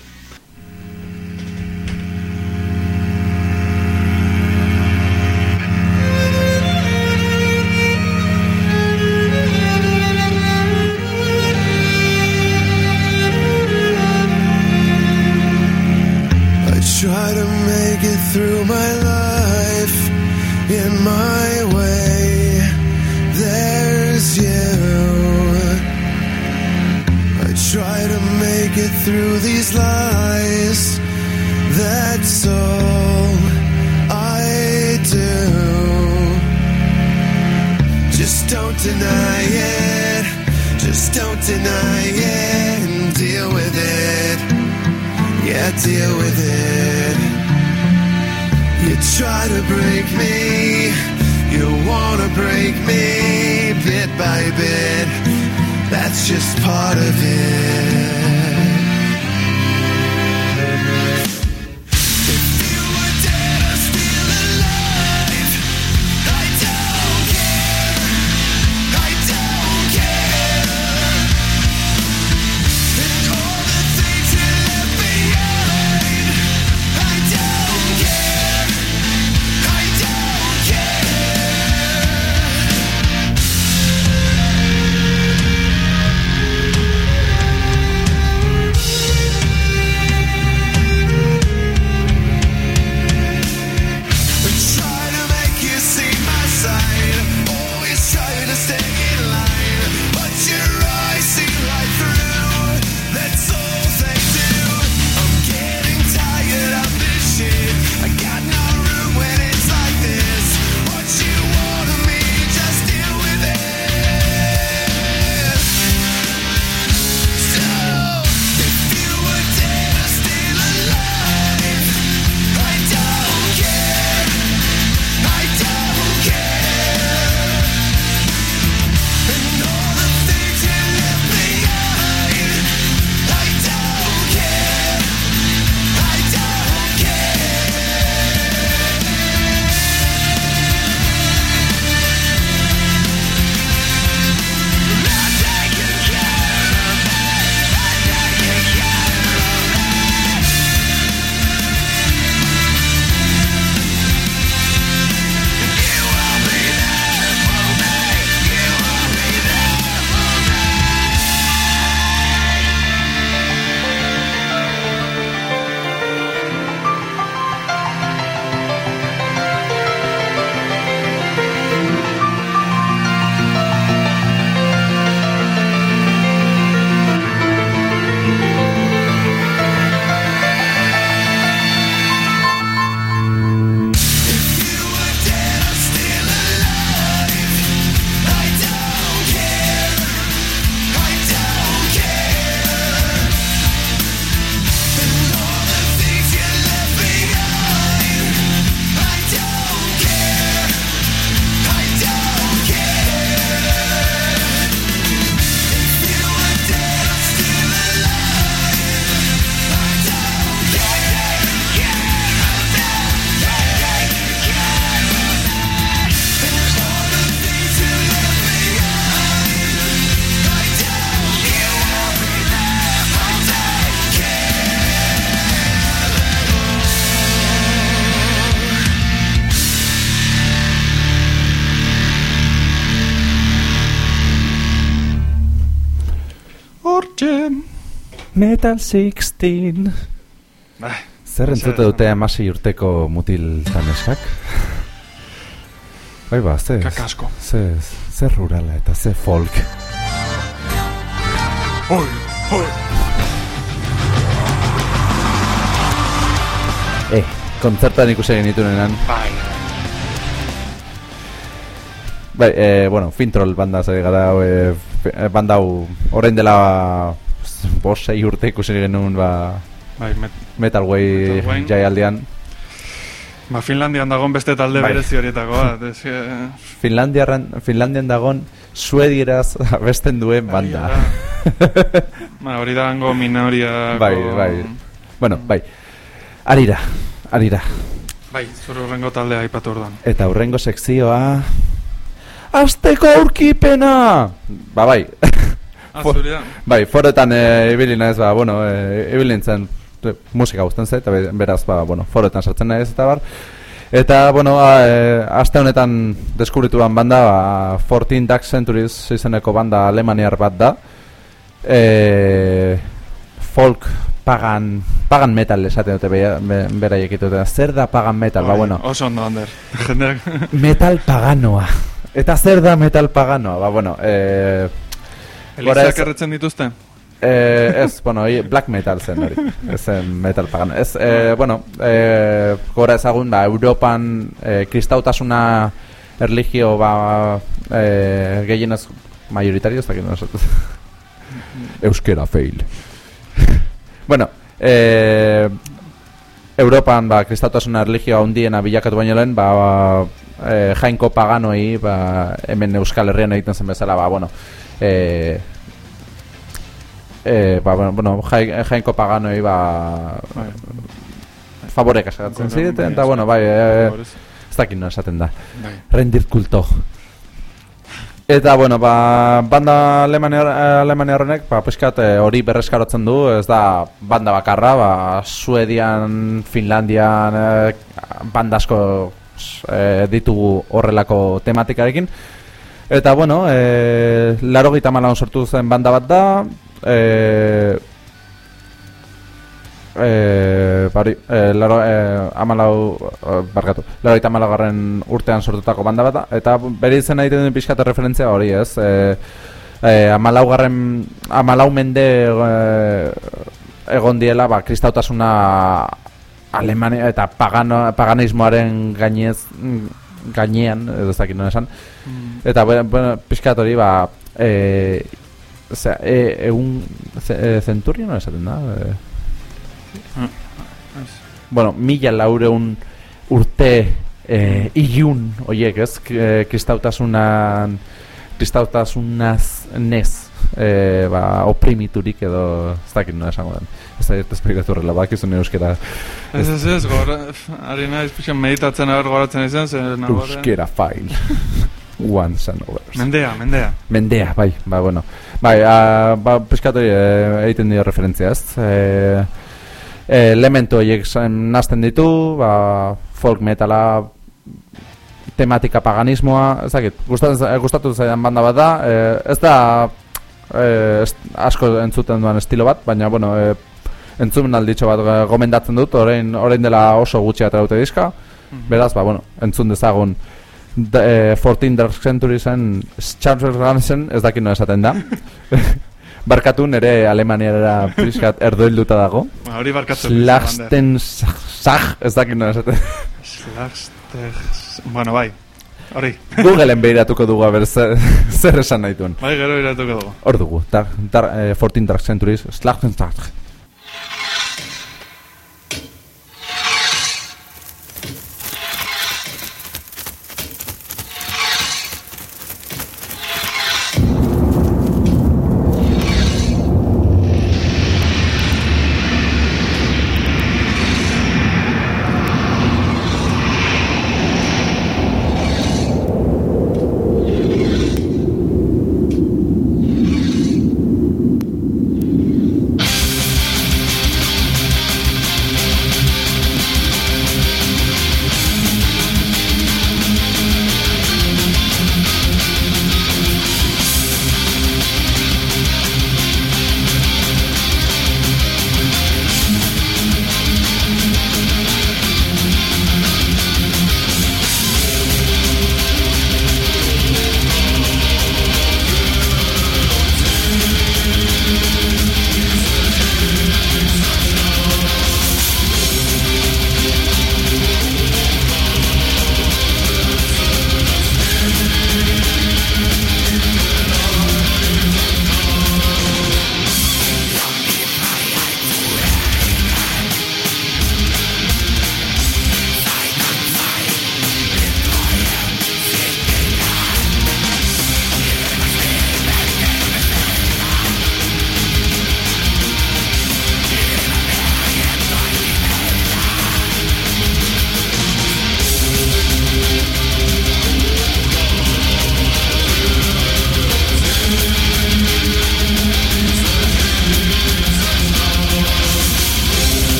It through these lies. That's all I do. Just don't deny it. Just don't deny it and deal with it. Yeah, deal with it. You try to break me, you wanna break me bit by bit. That's just part of it. Metal 16. Bai, Zer entzute dute amasei urteko mutil taneskak? Bai ba, ze, Kakasko. ze, ze rurala eta ze folk. Oi, oi. Eh, kontzertan ikusi egin ditunenan. Bai. Bai, eh, bueno, Fintroll banda zari gara, eh, eh, banda hau, orain dela bos sei urte ikusi genuen ba, Bai, met, Metal Way jaialdian. ba, Finlandian dagoen beste talde Bai. berezi horietako bat. Ez, eh, Finlandiarran, Finlandian dagon suedieraz abesten duen banda. ba, hori da hango minoria. bai, bai. Bueno, bai. Arira, arira. Bai, zure horrengo taldea aipatu ordan. Eta hurrengo sekzioa... Azteko aurkipena! Ba, bai. Ah, Fo- zurea? bai, foretan e, ibili naiz, ba, bueno, e, ibili nintzen musika guzten zait, eta be- beraz, ba, bueno, foretan sartzen naiz eta bar. Eta, bueno, a, e, aste honetan deskubrituan banda, ba, 14 Dark Centuries izeneko banda alemaniar bat da. E, folk pagan, pagan metal esaten dute be, be, beraiek ditute. Zer da pagan metal? ba, Bai, bueno, Oso ondo, Ander. Metal paganoa. Eta zer da metal paganoa? Ba, bueno, eh, Elizak erretzen dituzte? eh, ez, bueno, black metal zen hori. Ez zen metal pagano. Ez, eh, bueno, eh, gora ezagun, ba, Europan eh, kristautasuna erligio, ba, eh, gehienez mayoritario, ez dakit esatu. Euskera fail. bueno, eh, Europan ba, kristautasuna erligioa handiena bilakatu baino lehen, ba, ba e, jainko paganoi, ba, hemen Euskal Herrian egiten zen bezala, ba, bueno, e, e, ba, bueno, bueno jai, jainko paganoi, ba, Bai. favorek asagatzen bai, eta, bueno, bai, e, ez dakit no esaten da. Bai. Rendir kulto. Eta, bueno, ba, banda alemaniar, alemaniarrenek, ba, pixkat eh, hori berreskarotzen du, ez da banda bakarra, ba, Suedian, Finlandian, eh, banda asko ditugu horrelako tematikarekin. Eta, bueno, eh, laro gita sortu zen banda bat da, eh, eh, bari, eh, laro, eh, amalau, eh, barkatu, laro eta garren urtean sortutako banda bat da, eta bere izena egiten duen pixkate referentzia hori ez, eh, eh, amalau garren, amalau mende eh, egon diela, ba, kristautasuna Alemania eta pagano, paganismoaren gainez, mm, gainean, edo ez dakit nola esan, Mm. Eta, bueno, pixkat hori, ba, e, osea, e, egun, ze, e, zenturio no esaten da? E, Ez. bueno, mila laureun urte e, ilun, oiek, ez? E, kristautasunan, kristautasunaz nez, e, ba, oprimiturik edo, ez dakit nola esango den. Ez da, esplikatu horrela, bakizun euskera, Ez, ez, ez, gora, ari naiz pixan meditatzen aber goratzen izan, ze nagoaren... euskera file. Once and over. Mendea, mendea. Mendea, bai, ba, bueno. Bai, a, ba, pixkat hori e, egiten dio referentzia, ez? E, elementu horiek zen- nazten ditu, ba, folk metala, tematika paganismoa, ez dakit, gustatu, gustatu zaidan banda bat da, e, ez da e, est, asko entzuten duan estilo bat, baina, bueno, e, entzumen alditxo bat e, gomendatzen dut, orain, orain dela oso gutxi atera dute diska, beraz, ba, bueno, entzun dezagun da, e, 14 Dark Century zen Charles Gansen ez dakit no esaten da. Barkatu nere alemaniara pixkat erdoilduta dago. Ba, Hori barkatzen. Slagsten Sag ez dakit no esaten. Slagsteg... Bueno, bai. Hori. Googleen behiratuko dugu aber zer, zer esan nahi duen Bai, gero iratuko dugu. hor dugu dar, dar, eh, 14 Dark Centuries Slagsten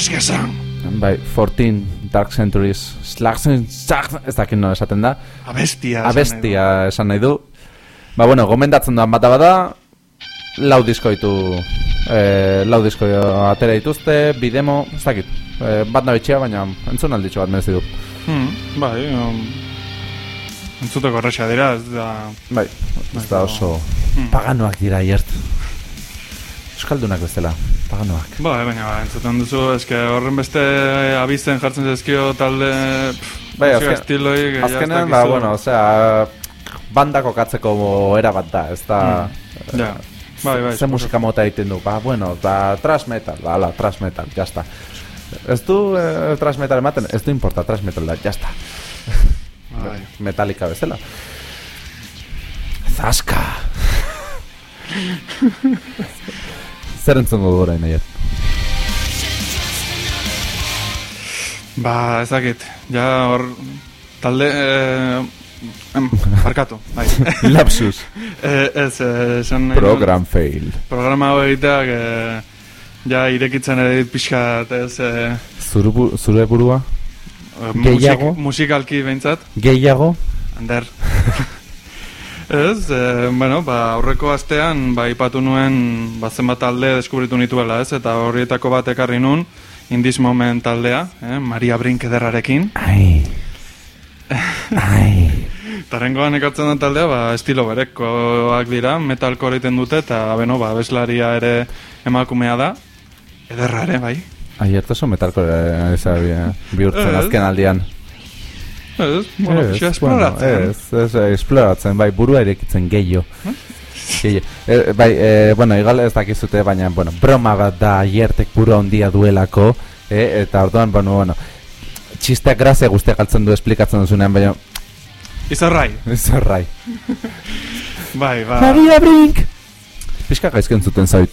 Sag Eskesan! Bai, 14 Dark Centuries. Slagsen Ez dakit nola esaten da. Abestia. Abestia esan nahi du. Ba bueno, gomendatzen duan bata bada. Lau disko ditu eh, Lau disko atera dituzte Bidemo, ez dakit. Eh, Bat nabitxea, baina entzun alditxo bat merezi du. Hmm, bai, um, entzuteko erresa dira, ez da... Bai, ez da oso Paganoak dira hiert Euskaldunak bezala Paganoak Bai, baina ba, entzuten duzu, eske horren beste abizen jartzen zezkio talde... Pff, Bai, azken- estiloi, ez Azkenean, ba, bueno, osea Bandako katzeko era bat da Ez da Ja, bai, bai. Ze musika mota egiten du, ba, bueno, ba, trash metal, ba, ala, trash metal, jazta. Ez du eh, trash metal ematen, ez du importa trash metal da, jazta. Bai. Metallica bezala. Zaska! Zer entzun dugu orain? Ba, ez dakit, ja hor, talde... Eh, barkatu, bai. Lapsus. eh, ez, eh, esan nuen- Program fail. programa hau egiteak eh, ja irekitzen ere pixka ez eh, Zuru, bu- zure burua? musik, Gehiago? musikalki behintzat Gehiago? Ander Ez, eh, bueno, ba, aurreko astean ba, ipatu nuen ba, zenbat talde deskubritu nituela ez eta horietako bat ekarri nun Indies Moment taldea, eh, Maria Brink ederrarekin Ai. Ai. Tarrengoan ekartzen den taldea, ba, estilo berekoak dira, metalcore egiten dute, eta beno, ba, abeslaria ere emakumea da, ederra ere, bai. Aierto oso metalko eh, eza bi- bihurtzen azken aldian. Ez, bueno, Ez. Bueno, ez, ez, eh, esploratzen, bai, burua irekitzen gehiago. Gehiago. Eh, bai, eh, bueno, igual ez dakizute, baina, bueno, broma bat da hiertek burua ondia duelako, eh, eta orduan, bueno, bueno, txisteak grazia guztiak galtzen du esplikatzen duzunean, baina, Izarrai, zerrai. bai, ba, Maria Brink! Pixka gaizken zuten zait.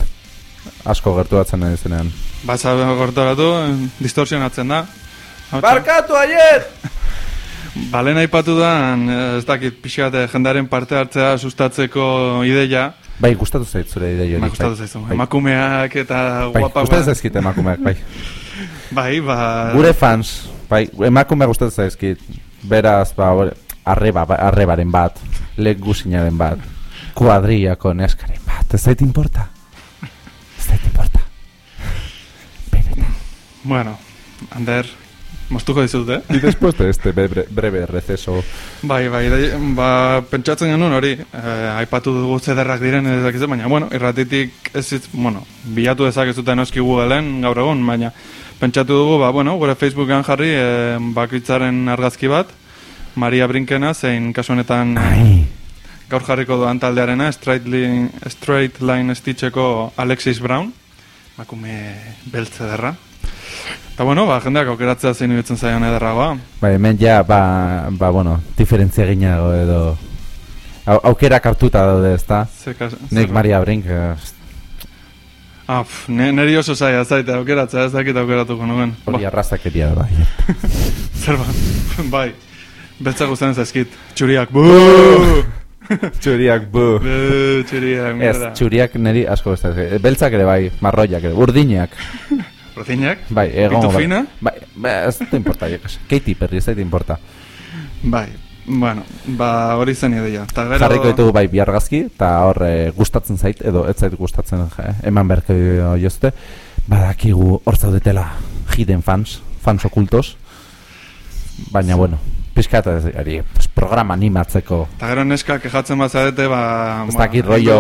Asko gertuatzen nahi zenean. batza gortoratu, distorsionatzen da. Barkatu aier! Balen aipatu da, ez dakit pixkat eh, jendearen parte hartzea sustatzeko ideia, Bai, gustatu zait zure ideia hori. bai, gustatu zaizu, Bai, emakumeak eta bai, guapa, gustatzen zaizkit emakumeak, bai. bai, ba, Gure fans, bai, emakume gustatzen zaizkit. Beraz, ba, arreba, ba- arrebaren bat, leku zinaren bat, kuadrillako neskaren bat, ez zait importa. Ez zait importa. Benetan. bueno, Ander, moztuko dizut, eh? Y después de este breve, breve receso, Bai, bai, de, ba, pentsatzen genuen hori, eh, aipatu dugu zederrak diren ez dakizu, baina, bueno, irratitik ez, bueno, bilatu dezakezute noski Googleen gaur egun, baina pentsatu dugu, ba, bueno, gure Facebookean jarri eh, bakitzaren argazki bat, Maria Brinkena, zein kasu honetan gaur jarriko duan taldearena, Straight Line, Straight Line Stitcheko Alexis Brown, makume beltze derra. Eta bueno, ba, jendeak aukeratzea zein iruditzen zaion ederragoa. bai, hemen ja, ba, ba, bueno, diferentzia ginago edo, au, aukerak hartuta daude, ezta? Nik Maria Brink, eh, Ah, pf, ne, neri oso zaila zaite aukeratzea, ez dakit aukeratuko nuen. hori Ba, arrazakeria da, bai. zer ba, bai, beltza guztien zaizkit, txuriak, buuu! Txuriak, bu. Buuu, txuriak, Ez, mierda. txuriak neri asko ez da. Beltzak ere bai, marroiak ere, urdinak. Rozinak? Bai, egon. Pitufina? Bai, bai, ez te importa, jo, que Katy Perry, ez da importa. Bai, bueno, ba, hori zen ideia. Ta gero... Jarriko ditugu bai biargazki, eta hor eh, gustatzen zait, edo ez zait gustatzen eh, eman beharko jozte. Badakigu hor zaudetela hidden fans, fans okultos. Baina, bueno, pixka eta ez, hori, pues, programa animatzeko. Ta gero neska kejatzen bazarete, ba... Ez dakit rollo,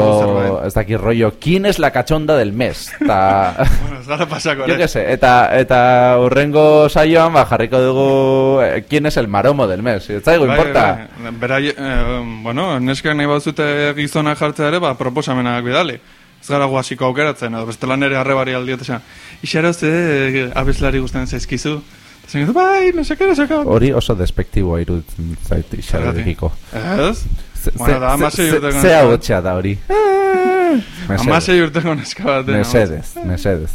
ez dakit rollo, ¿quién es la cachonda del mes? Ta... Bueno, ez gara pasako, Yo ere. que sé, eta, eta urrengo saioan ba, jarriko dugu eh, quién es el maromo del mes. Ez zaigu, Bai, importa. bai, Berai, eh, bueno, neskak nahi bazute gizona jartzea ere, ba, proposamenak bidali. Ez gara guasiko aukeratzen, edo bestela nere arrebari aldiot esan. Ixaro ze eh, abeslari guztien zaizkizu. Zen, bai, no seke, no seke. Hori oso despektiboa iruditzen zait ixarekiko. Ez? Bueno, da, hamasei ze- urteko neska. hotxea da hori. Amasei urteko neska bat. eh, Mesedez, mesedez.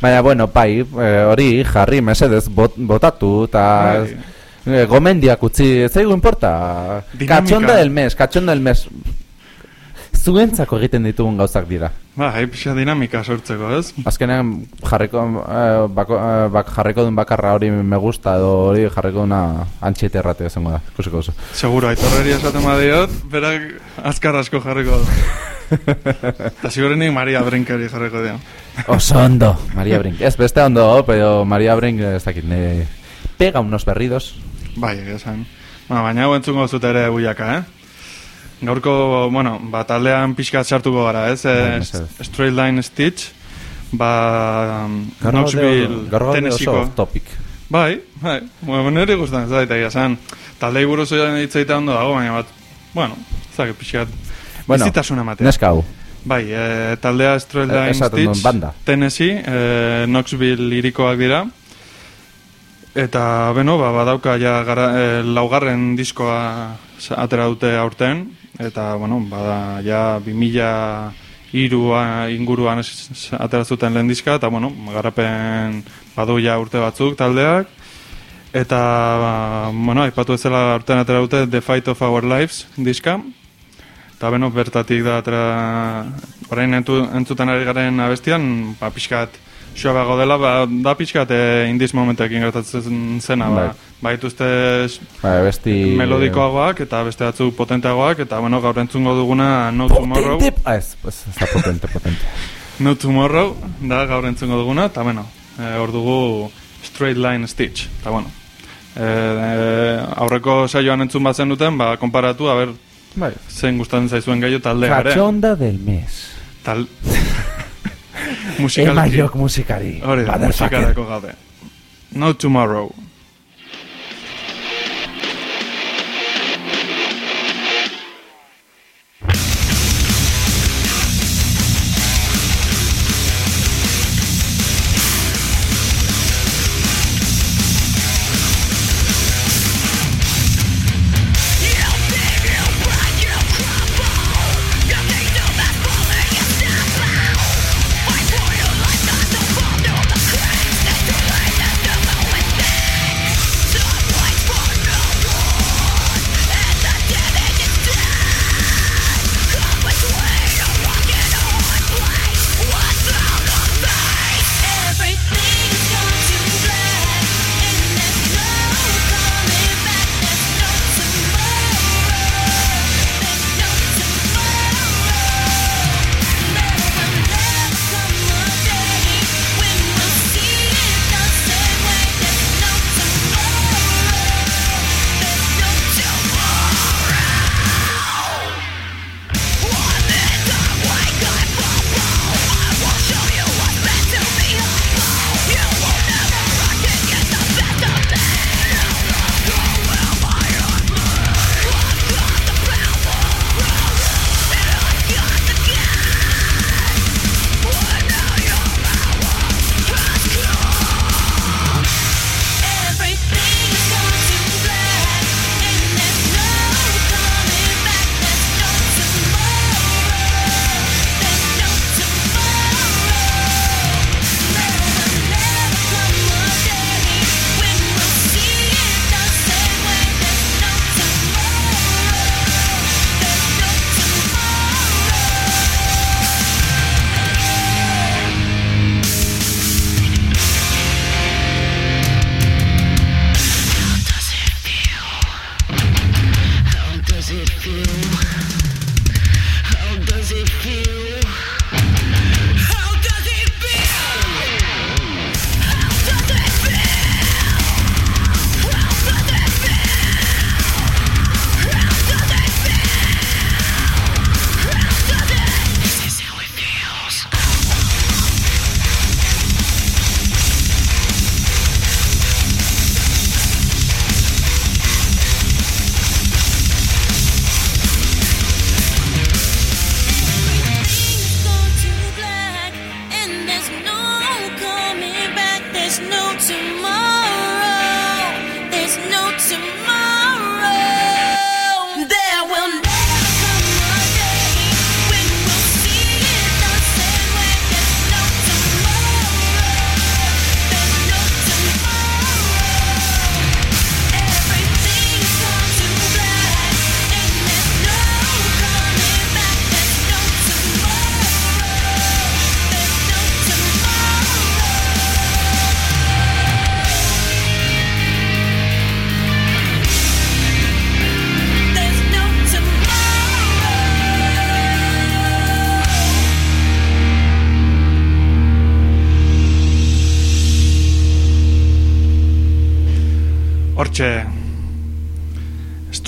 Baina, bueno, bai, eh, hori jarri mesedez bot, botatu, eta Bai. eh, gomendiak utzi, ez zaigu importa. Katxonda del mes, katxonda del mes. Zuentzako egiten ditugun gauzak dira. Ba, pixa dinamika sortzeko, ez? Azkenean jarriko, eh, bako, eh, bak, jarriko duen bakarra hori me gusta edo hori jarriko duna antxete errate izango da, ikusiko oso. Seguro, aitorreri esaten badiot, berak azkar asko jarriko du. Eta ziurrenik Maria Brinkeri jarriko dio. Oso ondo, Maria Brink. Ez, beste ondo, pero Maria Brink, ez dakit, ne... Pega unos berridos. Bai, esan. Ba, baina hau entzungo zut ere buiaka, eh? Gaurko, bueno, ba, taldean pixka sartuko gara, ez? Bai, mesedez. Straight Line Stitch, ba, um, Knoxville, Tennesseeko. topic. Bai, bai, bueno, nire gustan ez da, eta egia esan, taldei buruz hitz ondo dago, baina bat, bueno, ez dakit pixkat, Bueno, bizitasuna matea. Neska hau. Bai, e, taldea Straight Eh, Line duen Stitch, banda. Tennessee, e, Knoxville irikoak dira. Eta, beno, ba, badauka ja gara, e, laugarren diskoa atera dute aurten. Eta, bueno, bada, ja 2000 irua inguruan atera zuten lehen diska, eta, bueno, garapen badu ja urte batzuk taldeak. Eta, bueno, aipatu ezela aurten atera dute The Fight of Our Lives diska. Eta beno, bertatik da, atera, orain entzuten ari garen abestian, ba, pixkat, suabago dela, ba, da pixkat e, indiz momentekin gertatzen zena, ba, Bai. ba, dituzte Ba, besti... melodikoagoak eta beste batzuk potenteagoak, eta bueno, gaur entzungo duguna No Tomorrow, Potente... Ah, ez, ez, ez da potente, potente. No Tomorrow, da gaur entzungo duguna, eta bueno, e, hor dugu Straight Line Stitch, eta bueno, e, e, aurreko saioan entzun bazen duten, ba, konparatu, a ber, Bai. zein gustatzen zaizuen gehiago taldea, ere. Cachonda del mes. Tal... Musikalki. Emaiok musikari. Hori da, musikarako gaude. No Tomorrow.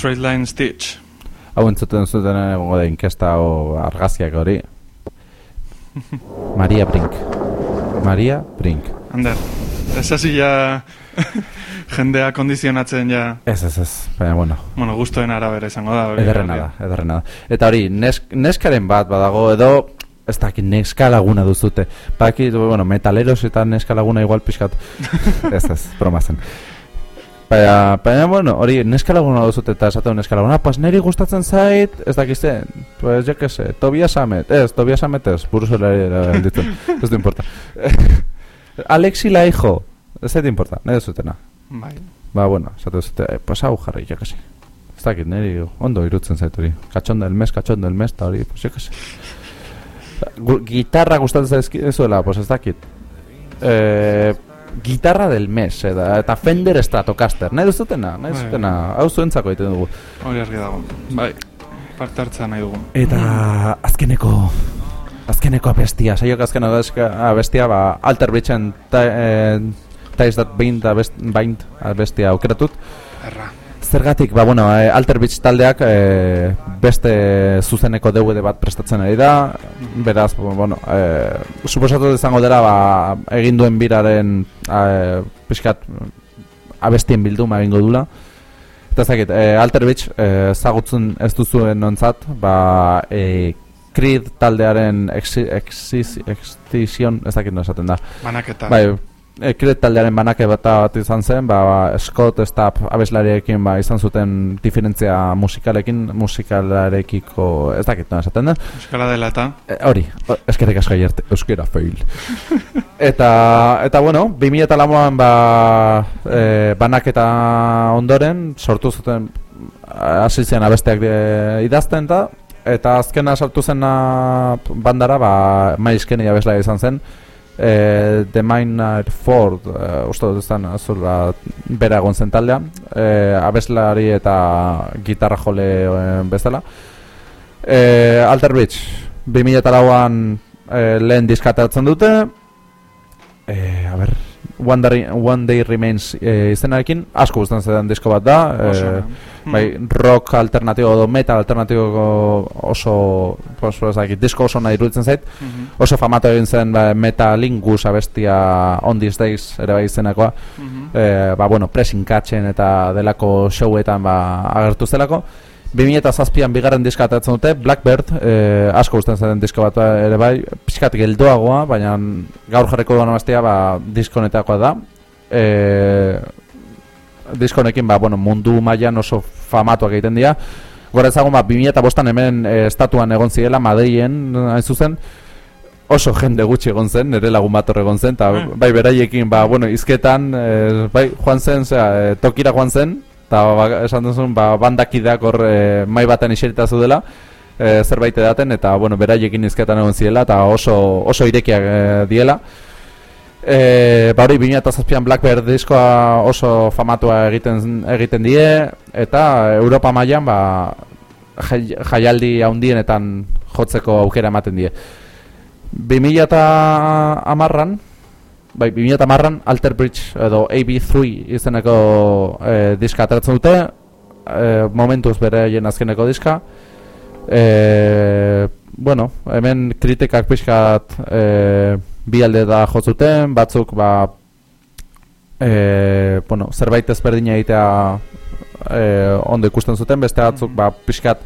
Straight Line Stitch. Hau entzuten zuten egongo da inkesta o argazkiak hori. Maria Brink. Maria Brink. Ander, ez hasi ja jendea kondizionatzen ja, Ez, ez, ez. Baina, bueno, bueno, gustoen arabera izango da. hori. ederrena da, ederrena da. Eta hori, nesk, neskaren bat badago edo ez dakit neska laguna duzute. Baki, bueno, metaleros eta neska laguna igual pixkat. ez, ez, broma zen. Baina, baina, bueno, hori neska laguna duzute eta esateu neska laguna, pues niri gustatzen zait, ez dakizte, pues jo que se, Tobias Amet, ez, Tobias Amet ez, buruzela ditzen, ez du importa. Alexi la hijo, ez da importa, nahi duzutena. Bai. Ba, bueno, esatu zute, eh, pues hau jarri, jo que se. Ez dakit, niri ondo irutzen zait hori. Katxondo del mes, katxondo del mes, eta hori, pues jo que se. Gu- Gitarra gustatzen zaizkizuela, pues ez dakit. Eh, gitarra del mes, eta, eta Fender Stratocaster, nahi duzutena, nahi Bai. duzutena, hau zuentzako egiten dugu. Hori argi dago. Bai, parte hartzea nahi dugu. Eta azkeneko azkeneko abestia, saiok azkeneko abeska- abestia, ba, Alter Bridgen ta, eh, Ties That Bind, abest, bind abestia aukeratut. Erra. Zergatik, ba, bueno, eh, Alter Bridge taldeak eh, beste zuzeneko DVD bat prestatzen ari da, beraz, bueno, eh, suposatu izango dela, ba, egin duen biraren eh, pixkat abestien bilduma egingo dula. Eta ez dakit, eh, Alter Beach eh, zagutzen ez duzuen nontzat, ba, eh, Creed taldearen exi, extinction, ez dakit no esaten da. Banaketa. Bai, Creed taldearen banake bat, bat izan zen, ba, ba, Scott Stapp abeslariekin ba, izan zuten diferentzia musikalekin, musikalarekiko, ez dakit no esaten da. Euskala dela eta. E, hori, eskerrik asko aierte, euskera fail. eta, eta bueno, 2000 eta lamoan ba, e, banaketa ondoren, sortu zuten hasi abesteak e, idazten eta eta azkena sartu zena bandara, ba, maizkeni abeslea izan zen, e, The Maynard Ford, e, uste dut zen, azula, bera egon zen taldea, e, abeslari eta gitarra jole e, bezala. E, Alter Bridge 2008an e, lehen diskatatzen dute. E, a ber One Day, One Day Remains e, izenarekin asko gustatzen zaidan disko bat da Oso, e, mm. bai, rock alternatibo edo metal alternatibo oso dakit, disko oso nahi iruditzen zait Mhm. oso famatu egin zen ba, Metalingus abestia On These Days ere bai izenakoa Mhm. e, ba, bueno, pressing katzen eta delako showetan ba, agertu zelako 2007an bigarren diska atatzen dute Blackbird, e, asko gustatzen zaten disko bat ere bai, pixkat geldoagoa, baina gaur jarriko duan abestia ba, diskonetakoa da. E, diskonekin ba, bueno, mundu mailan oso famatuak egiten dira. Gora ezagun ba, 2005an hemen e, estatuan egon zirela, Madrilen hain zuzen, oso jende gutxi egon zen, nire lagun bat egon zen, eta Mm. bai beraiekin, ba, bueno, izketan, e, bai, joan zen, zera, e, tokira joan zen, eta ba, esan duzun, ba, bandakideak hor e, mai baten iserita dela, e, zerbait edaten, eta, bueno, beraiekin izketan egon zirela, eta oso, oso irekiak e, diela. E, ba hori, 2007an Blackbird diskoa oso famatua egiten egiten die eta Europa mailan ba jai- jaialdi handienetan jotzeko aukera ematen die. 2010an bai 2010an Alter Bridge edo AB3 izeneko e, diska ateratzen dute. E, momentuz bere azkeneko diska. E, bueno, hemen kritikak pixkat e, bi alde da jotzuten, batzuk ba, e, bueno, zerbait ezberdina egitea e, ondo ikusten zuten, beste batzuk ba, pixkat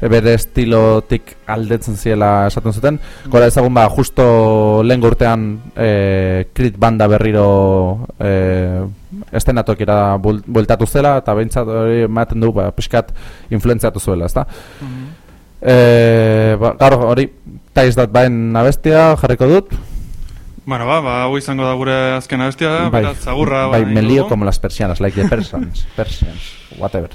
bere estilotik aldetzen ziela esaten zuten. Gora ezagun ba, justo lehen urtean e, Creed banda berriro e, estenatokira bul- bueltatu zela, eta behintzat hori ematen du ba, pixkat influenziatu zuela, ezta? Mhm. E, ba, gaur hori Ties That Bind abestia jarriko dut Bueno, ba, ba, hau izango da gure azken abestia, bai, beraz, agurra bai, ba, me lío como las persianas like the persons persians, whatever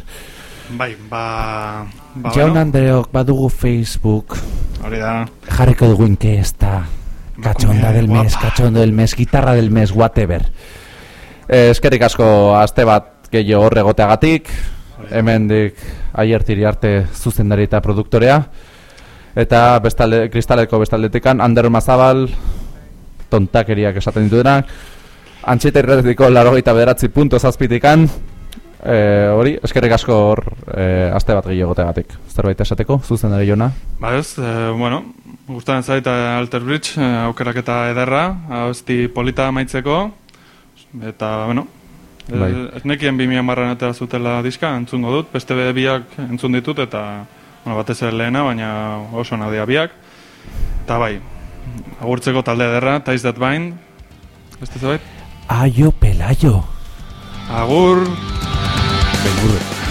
Bai, ba... ba Jaun bueno, Andreok badugu Facebook. Hori da. jarriko dugu inkesta Katxonda del mes, guapa. katxondo del mes, gitarra del mes, whatever. Eh, Eskerik asko aste bat gehiago hor egoteagatik. Hemendik aiertiri arte zuzendari eta produktorea. Eta bestalde, kristaleko bestaldetikan Ander Mazabal Tontakeriak esaten dituenak. Antxeta irretiko larogeita bederatzi punto zazpitikan e, hori, eskerrik asko hor e, aste bat gehiago gotegatik. Zerbait esateko, zuzen ere jona? Ba ez, e, bueno, gustatzen zait Alter Bridge, e, aukeraketa ederra, abesti polita amaitzeko, eta, bueno, Bai. bai. ez nekien 2000 marran atera zutela diska, entzungo dut, beste be biak entzun ditut, eta, bueno, batez ere lehena, baina oso nadia biak, eta bai, agurtzeko talde ederra, Tais That Bind, beste zerbait? Aio pelaio. Agur! Good.